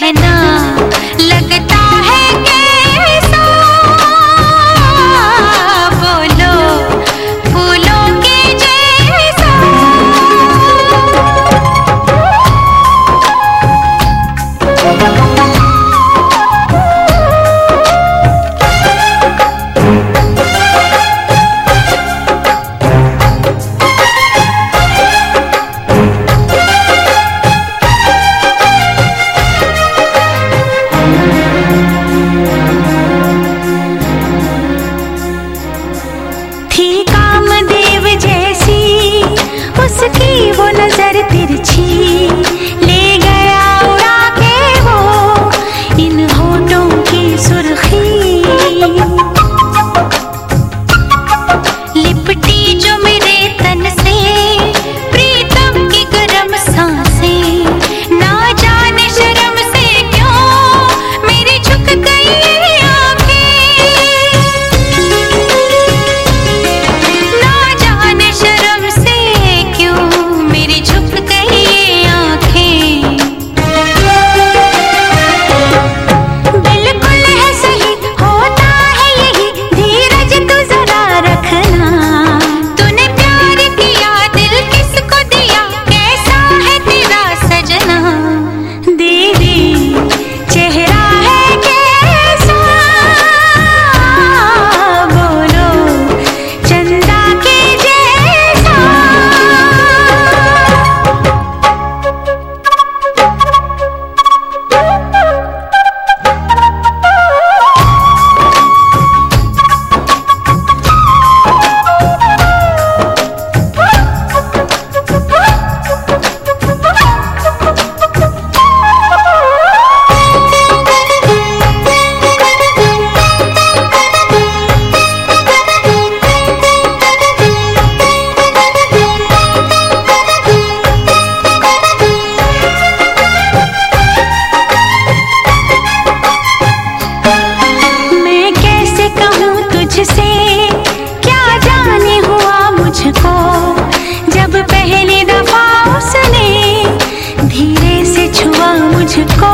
कहना कामदेव जैसी उसकी वो नज़र तिरछी मुझको